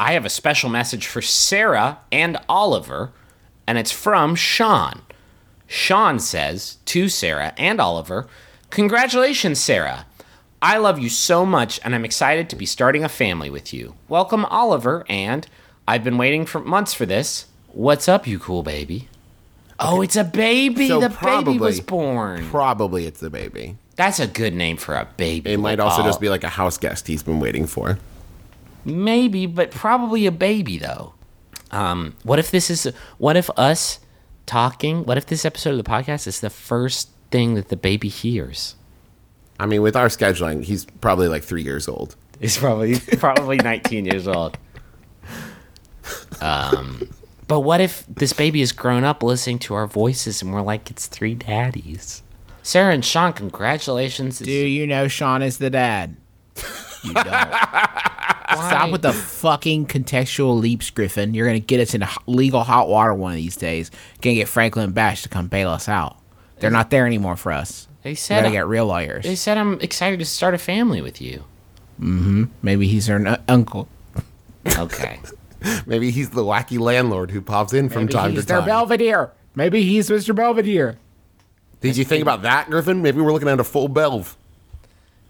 I have a special message for Sarah and Oliver, and it's from Sean. Sean says to Sarah and Oliver, Congratulations, Sarah. I love you so much, and I'm excited to be starting a family with you. Welcome, Oliver, and I've been waiting for months for this. What's up, you cool baby? Oh, it's a baby. So the baby was born. Probably it's the baby. That's a good name for a baby. It might also Oh, just be like a house guest he's been waiting for. Maybe, but probably a baby though. Um, what if this is? What if us talking? What if this episode of the podcast is the first thing that the baby hears? I mean, with our scheduling, he's probably like three years old. He's probably probably 19 years old. Um, but what if this baby is grown up listening to our voices and we're like, it's three daddies? Sarah and Sean, congratulations. Do you know Sean is the dad? You don't. Stop with the fucking contextual leaps, Griffin. You're gonna get us in legal hot water one of these days. Gonna get Franklin Bash to come bail us out. They're not there anymore for us. They We said gotta get real lawyers. they said I'm excited to start a family with you. Mm-hmm. Maybe he's her n- uncle. Okay. Maybe he's the wacky landlord who pops in from Maybe time he's to their time. Belvedere. Maybe he's Mr. Belvedere. Did you think about that, Griffin? Maybe we're looking at a full belv.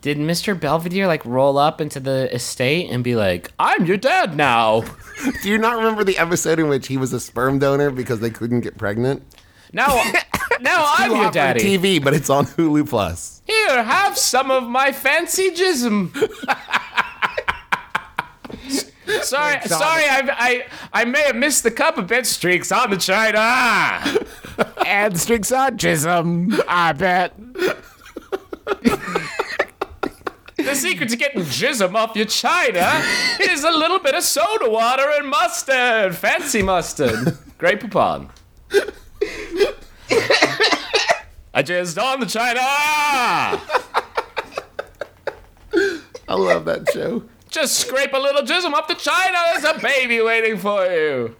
Did Mr. Belvedere like roll up into the estate and be like, "I'm your dad now"? Do you not remember the episode in which he was a sperm donor because they couldn't get pregnant? Now, now I'm your daddy. TV, but it's on Hulu Plus. Here, have some of my fancy jism. sorry, sorry, I, I, I may have missed the cup a bit. Streaks on the china. And streaks on jism. I bet. The secret to getting jism off your china is a little bit of soda water and mustard. Fancy mustard. Grey Poupon. I jizzed on the china. I love that show. Just scrape a little jism off the china. There's a baby waiting for you.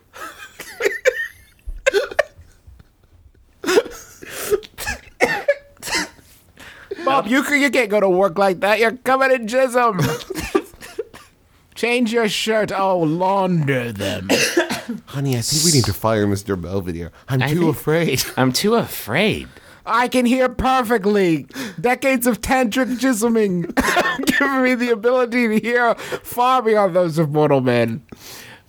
Bob, you, c- you can't go to work like that. You're covered in jism. Change your shirt. Oh, launder them. Honey, I think we need to fire Mr. Belvedere. I'm too think- afraid. I'm too afraid. I can hear perfectly. Decades of tantric chisoming giving me the ability to hear far beyond those of mortal men.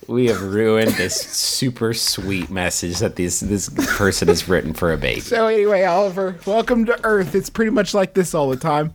We have ruined this super sweet message that this this person has written for a baby. So anyway, Oliver, welcome to Earth. It's pretty much like this all the time.